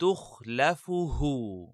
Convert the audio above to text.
تخلفه